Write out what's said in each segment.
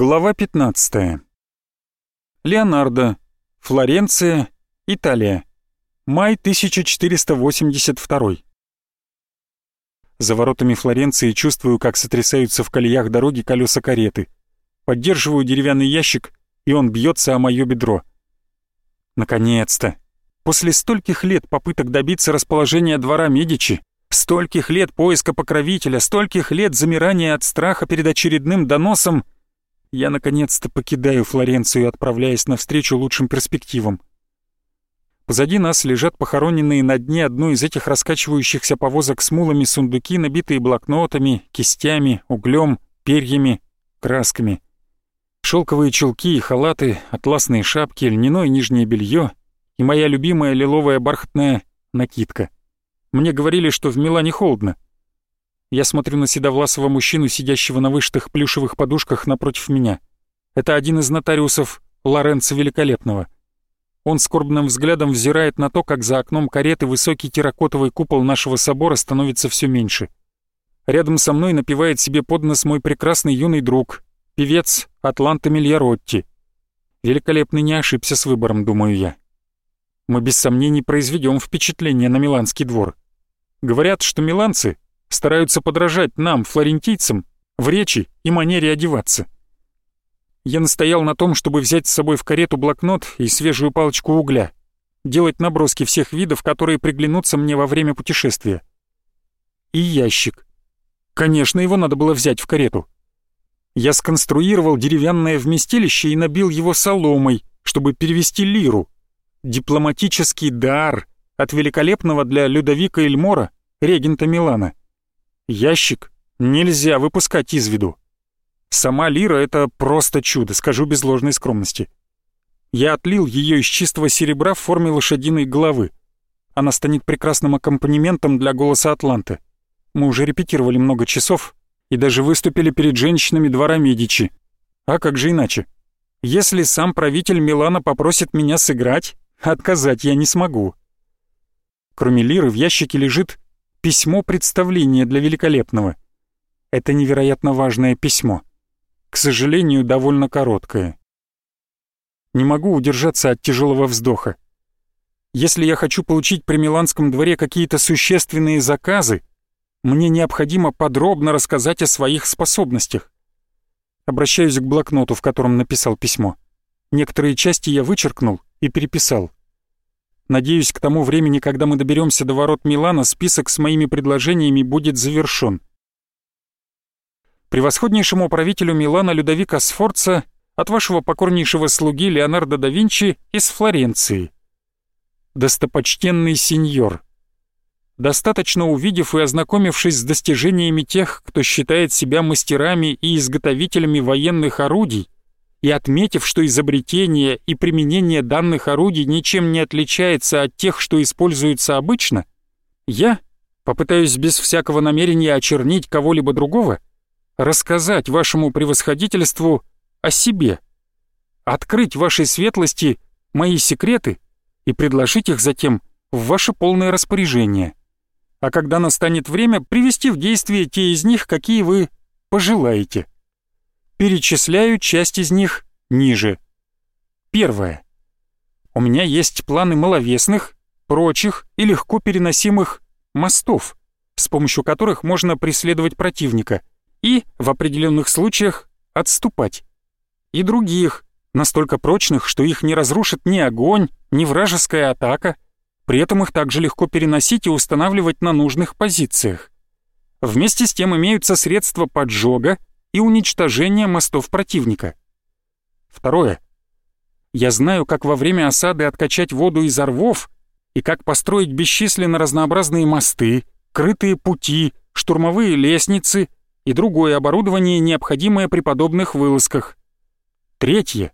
Глава 15. Леонардо. Флоренция, Италия. Май 1482. За воротами Флоренции чувствую, как сотрясаются в колеях дороги колеса кареты. Поддерживаю деревянный ящик, и он бьется о мое бедро. Наконец-то! После стольких лет попыток добиться расположения двора Медичи, стольких лет поиска покровителя, стольких лет замирания от страха перед очередным доносом — я наконец-то покидаю Флоренцию, отправляясь навстречу лучшим перспективам. Позади нас лежат похороненные на дне одной из этих раскачивающихся повозок с мулами сундуки, набитые блокнотами, кистями, углем, перьями, красками. Шелковые чулки и халаты, атласные шапки, льняное нижнее белье и моя любимая лиловая бархатная накидка. Мне говорили, что в Милане холодно — я смотрю на седовласого мужчину, сидящего на вышитых плюшевых подушках напротив меня. Это один из нотариусов Лоренцо Великолепного. Он скорбным взглядом взирает на то, как за окном кареты высокий терракотовый купол нашего собора становится все меньше. Рядом со мной напевает себе под нос мой прекрасный юный друг, певец Атланта Мильяротти. Великолепный не ошибся с выбором, думаю я. Мы без сомнений произведем впечатление на Миланский двор. Говорят, что миланцы стараются подражать нам, флорентийцам, в речи и манере одеваться. Я настоял на том, чтобы взять с собой в карету блокнот и свежую палочку угля, делать наброски всех видов, которые приглянутся мне во время путешествия. И ящик. Конечно, его надо было взять в карету. Я сконструировал деревянное вместилище и набил его соломой, чтобы перевести лиру. Дипломатический дар от великолепного для Людовика Эльмора, регента Милана. Ящик нельзя выпускать из виду. Сама лира — это просто чудо, скажу без ложной скромности. Я отлил ее из чистого серебра в форме лошадиной головы. Она станет прекрасным аккомпанементом для голоса Атланты. Мы уже репетировали много часов и даже выступили перед женщинами двора Медичи. А как же иначе? Если сам правитель Милана попросит меня сыграть, отказать я не смогу. Кроме лиры в ящике лежит письмо представления для великолепного. Это невероятно важное письмо. К сожалению, довольно короткое. Не могу удержаться от тяжелого вздоха. Если я хочу получить при Миланском дворе какие-то существенные заказы, мне необходимо подробно рассказать о своих способностях. Обращаюсь к блокноту, в котором написал письмо. Некоторые части я вычеркнул и переписал. Надеюсь, к тому времени, когда мы доберемся до ворот Милана, список с моими предложениями будет завершен. Превосходнейшему правителю Милана Людовика Сфорца от вашего покорнейшего слуги Леонардо да Винчи из Флоренции. Достопочтенный сеньор, достаточно увидев и ознакомившись с достижениями тех, кто считает себя мастерами и изготовителями военных орудий, и отметив, что изобретение и применение данных орудий ничем не отличается от тех, что используются обычно, я попытаюсь без всякого намерения очернить кого-либо другого, рассказать вашему превосходительству о себе, открыть вашей светлости мои секреты и предложить их затем в ваше полное распоряжение. А когда настанет время, привести в действие те из них, какие вы пожелаете. Перечисляю часть из них ниже. Первое. У меня есть планы маловесных, прочих и легко переносимых мостов, с помощью которых можно преследовать противника и, в определенных случаях, отступать. И других, настолько прочных, что их не разрушит ни огонь, ни вражеская атака, при этом их также легко переносить и устанавливать на нужных позициях. Вместе с тем имеются средства поджога и уничтожения мостов противника. Второе. Я знаю, как во время осады откачать воду из рвов и как построить бесчисленно разнообразные мосты, крытые пути, штурмовые лестницы и другое оборудование, необходимое при подобных вылазках. Третье.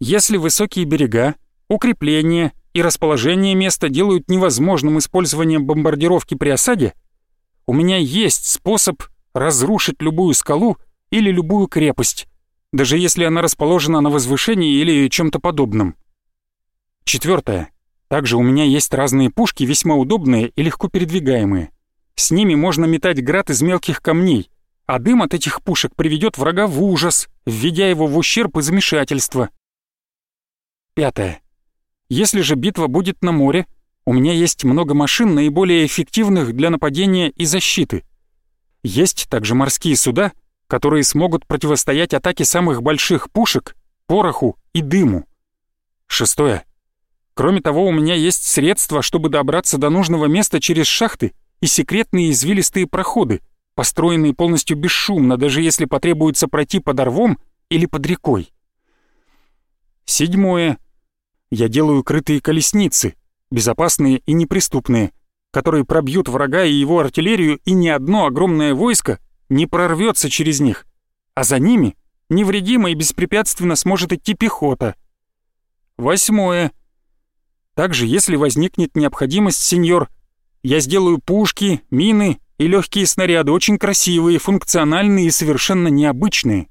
Если высокие берега, укрепления и расположение места делают невозможным использование бомбардировки при осаде, у меня есть способ разрушить любую скалу или любую крепость, даже если она расположена на возвышении или чем-то подобном. Четвертое. Также у меня есть разные пушки, весьма удобные и легко передвигаемые. С ними можно метать град из мелких камней, а дым от этих пушек приведет врага в ужас, введя его в ущерб и замешательство. Пятое. Если же битва будет на море, у меня есть много машин, наиболее эффективных для нападения и защиты. Есть также морские суда, которые смогут противостоять атаке самых больших пушек, пороху и дыму. Шестое. Кроме того, у меня есть средства, чтобы добраться до нужного места через шахты и секретные извилистые проходы, построенные полностью бесшумно, даже если потребуется пройти под рвом или под рекой. Седьмое. Я делаю крытые колесницы, безопасные и неприступные, которые пробьют врага и его артиллерию, и ни одно огромное войско не прорвется через них, а за ними невредимо и беспрепятственно сможет идти пехота. Восьмое. Также, если возникнет необходимость, сеньор, я сделаю пушки, мины и легкие снаряды, очень красивые, функциональные и совершенно необычные.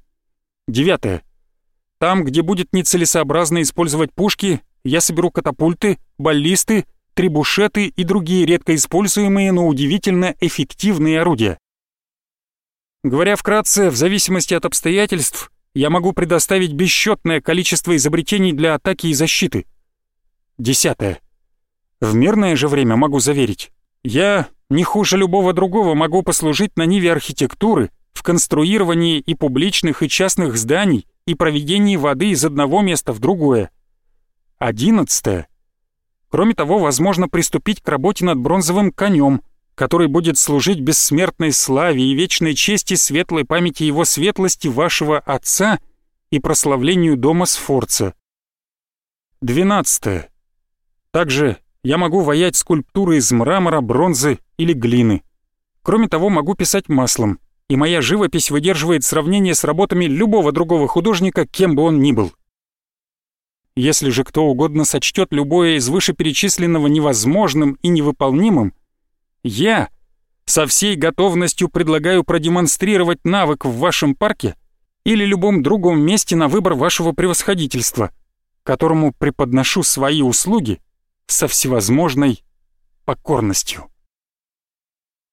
Девятое. Там, где будет нецелесообразно использовать пушки, я соберу катапульты, баллисты, трибушеты и другие редко используемые, но удивительно эффективные орудия. Говоря вкратце, в зависимости от обстоятельств, я могу предоставить бесчетное количество изобретений для атаки и защиты. Десятое. В мирное же время могу заверить, я, не хуже любого другого, могу послужить на ниве архитектуры, в конструировании и публичных, и частных зданий, и проведении воды из одного места в другое. Одиннадцатое. Кроме того, возможно приступить к работе над бронзовым конем, который будет служить бессмертной славе и вечной чести светлой памяти его светлости вашего отца и прославлению дома Сфорца. Двенадцатое. Также я могу ваять скульптуры из мрамора, бронзы или глины. Кроме того, могу писать маслом, и моя живопись выдерживает сравнение с работами любого другого художника, кем бы он ни был. Если же кто угодно сочтет любое из вышеперечисленного невозможным и невыполнимым, я со всей готовностью предлагаю продемонстрировать навык в вашем парке или любом другом месте на выбор вашего превосходительства, которому преподношу свои услуги со всевозможной покорностью.